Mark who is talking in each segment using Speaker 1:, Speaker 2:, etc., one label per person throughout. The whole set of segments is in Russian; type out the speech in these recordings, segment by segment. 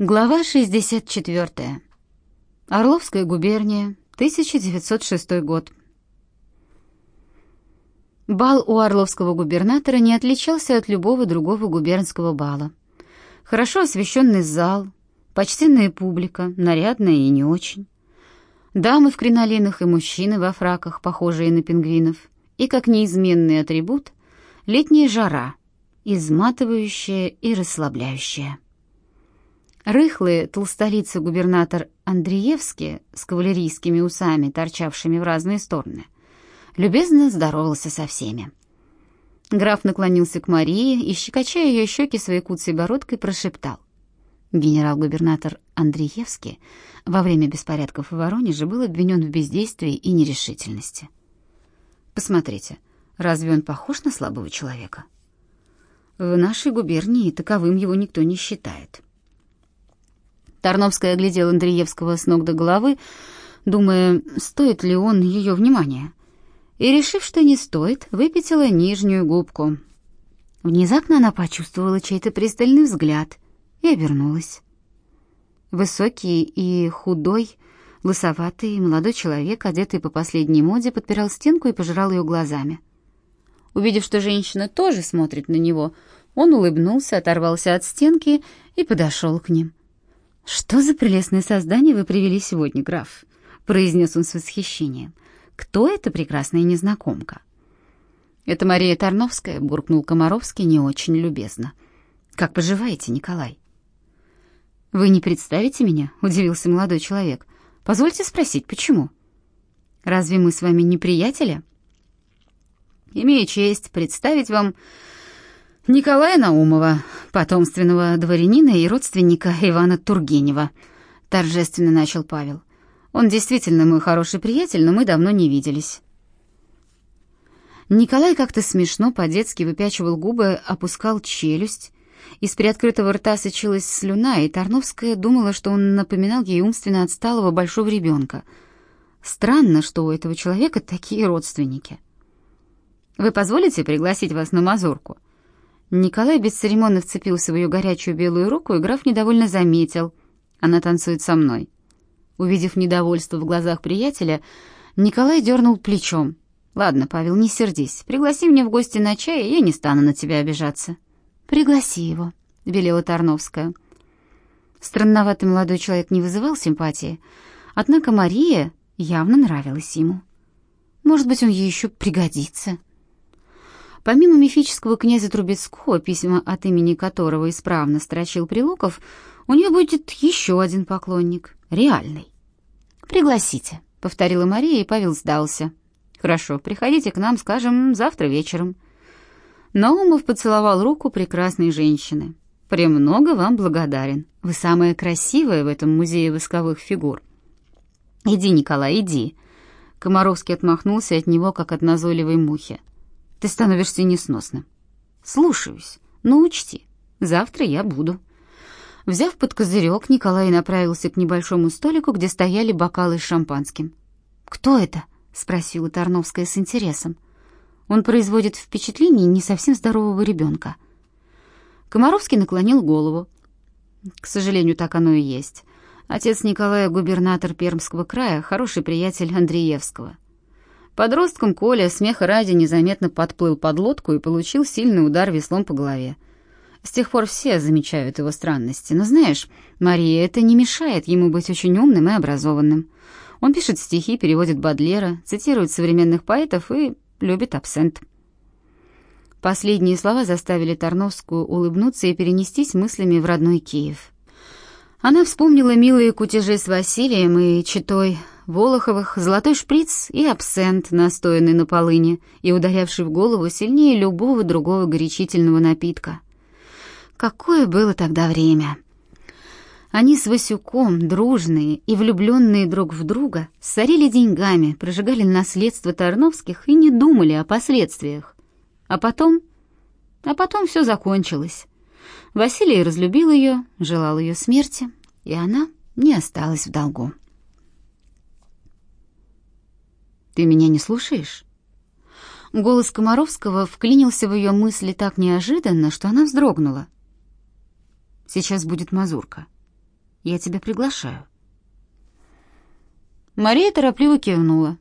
Speaker 1: Глава 64. Орловская губерния, 1906 год. Бал у орловского губернатора не отличался от любого другого губернского бала. Хорошо освещенный зал, почтенная публика, нарядная и не очень. Дамы в кринолинах и мужчины во фраках, похожие на пингвинов, и, как неизменный атрибут, летняя жара, изматывающая и расслабляющая. Рыхлый толстолицый губернатор Андреевский с кавалерийскими усами, торчавшими в разные стороны, любезно здоровался со всеми. Граф наклонился к Марии и, щекоча ее щеки своей куцей бородкой, прошептал. Генерал-губернатор Андреевский во время беспорядков в Воронеже был обвинен в бездействии и нерешительности. Посмотрите, разве он похож на слабого человека? В нашей губернии таковым его никто не считает. Тарновская оглядела Андреевского с ног до головы, думая, стоит ли он ее внимания. И, решив, что не стоит, выпятила нижнюю губку. Внезапно она почувствовала чей-то пристальный взгляд и обернулась. Высокий и худой, лысоватый молодой человек, одетый по последней моде, подпирал стенку и пожирал ее глазами. Увидев, что женщина тоже смотрит на него, он улыбнулся, оторвался от стенки и подошел к ним. «Что за прелестное создание вы привели сегодня, граф?» — произнес он с восхищением. «Кто эта прекрасная незнакомка?» «Это Мария Тарновская», — буркнул Комаровский не очень любезно. «Как поживаете, Николай?» «Вы не представите меня?» — удивился молодой человек. «Позвольте спросить, почему?» «Разве мы с вами не приятели?» «Имею честь представить вам Николая Наумова, потомственного дворянина и родственника Ивана Тургенева, торжественно начал Павел. Он действительно мой хороший приятель, но мы давно не виделись. Николай как-то смешно по-детски выпячивал губы, опускал челюсть. Из приоткрытого рта сочилась слюна, и Тарновская думала, что он напоминал ей умственно отсталого большого ребенка. Странно, что у этого человека такие родственники. «Вы позволите пригласить вас на мазурку?» Николай бесцеремонно вцепился в ее горячую белую руку, и граф недовольно заметил. Она танцует со мной. Увидев недовольство в глазах приятеля, Николай дернул плечом. «Ладно, Павел, не сердись. Пригласи меня в гости на чай, и я не стану на тебя обижаться». «Пригласи его», — велела Тарновская. Странноватый молодой человек не вызывал симпатии, однако Мария явно нравилась ему. Может быть, он ей еще пригодится. Помимо мифического князя Трубецкого, письма от имени которого исправно строчил Прилуков, у нее будет еще один поклонник, реальный. «Пригласите», — повторила Мария, и Павел сдался. «Хорошо, приходите к нам, скажем, завтра вечером». Наумов поцеловал руку прекрасной женщины. «Премного вам благодарен. Вы самая красивая в этом музее восковых фигур». «Иди, Николай, иди». Комаровский отмахнулся от него, как от назойливой мухи. Ты становишься несносным. Слушаюсь, но учти, завтра я буду. Взяв под козырек, Николай направился к небольшому столику, где стояли бокалы с шампанским. «Кто это?» — спросила Тарновская с интересом. «Он производит впечатление не совсем здорового ребенка». Комаровский наклонил голову. «К сожалению, так оно и есть. Отец Николая — губернатор Пермского края, хороший приятель Андреевского. Подростком Коля, смеха ради, незаметно подплыл под лодку и получил сильный удар веслом по голове. С тех пор все замечают его странности. Но знаешь, Мария, это не мешает ему быть очень умным и образованным. Он пишет стихи, переводит Бадлера, цитирует современных поэтов и любит абсент. Последние слова заставили Тарновскую улыбнуться и перенестись мыслями в родной Киев. Она вспомнила милые кутежи с Василием и читой Волоховых, золотой шприц и абсент, настоянный на полыне и ударявший в голову сильнее любого другого горячительного напитка. Какое было тогда время! Они с Васюком, дружные и влюбленные друг в друга, сорили деньгами, прожигали наследство Тарновских и не думали о последствиях. А потом... А потом все закончилось. Василий разлюбил ее, желал ее смерти, и она не осталась в долгу. Ты меня не слушаешь?» Голос Комаровского вклинился в ее мысли так неожиданно, что она вздрогнула. «Сейчас будет мазурка. Я тебя приглашаю». Мария торопливо кивнула.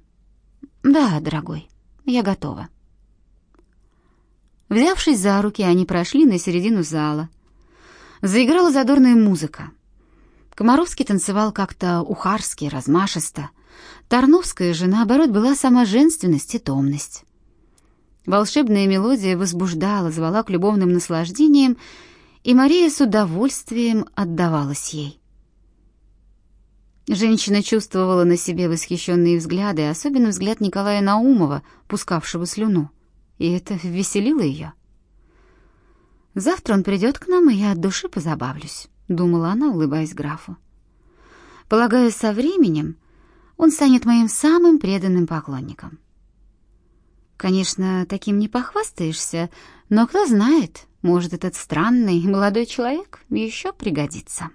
Speaker 1: «Да, дорогой, я готова». Взявшись за руки, они прошли на середину зала. Заиграла задорная музыка. Комаровский танцевал как-то ухарски, размашисто. Тарновская же, наоборот, была сама женственность и томность. Волшебная мелодия возбуждала, звала к любовным наслаждениям, и Мария с удовольствием отдавалась ей. Женщина чувствовала на себе восхищенные взгляды, особенно взгляд Николая Наумова, пускавшего слюну и это веселило ее. «Завтра он придет к нам, и я от души позабавлюсь», — думала она, улыбаясь графу. «Полагаю, со временем он станет моим самым преданным поклонником». Конечно, таким не похвастаешься, но кто знает, может, этот странный молодой человек еще пригодится.